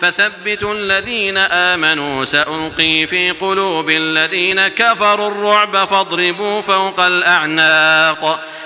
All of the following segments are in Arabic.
فثبتوا الذين آمنوا سألقي في قلوب الذين كفروا الرعب فاضربوا فوق الأعناق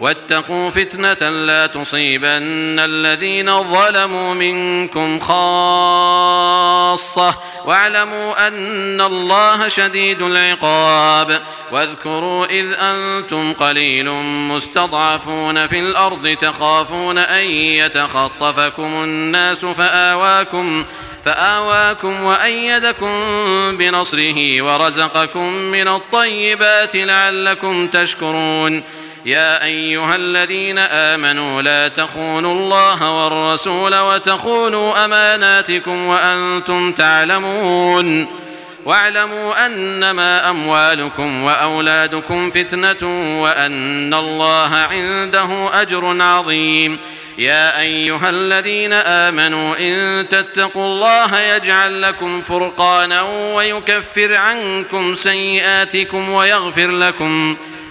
واتقوا فتنة لا تصيبن الذين ظلموا منكم خاصة واعلموا أن الله شديد العقاب واذكروا إذ أنتم قليل مستضعفون في الأرض تخافون أن يتخطفكم الناس فآواكم فآواكم وأيدكم بنصره ورزقكم من الطيبات لعلكم تشكرون يا أيها الذين آمنوا لا تخونوا الله والرسول وتخونوا أماناتكم وأنتم تعلمون. واعلموا أنما أموالكم وأولادكم فتنة وأن الله عنده أجر عظيم. يا أيها الذين آمنوا إن تتقوا الله يجعل لكم فرقانا ويكفر عنكم سيئاتكم ويغفر لكم. ويغفر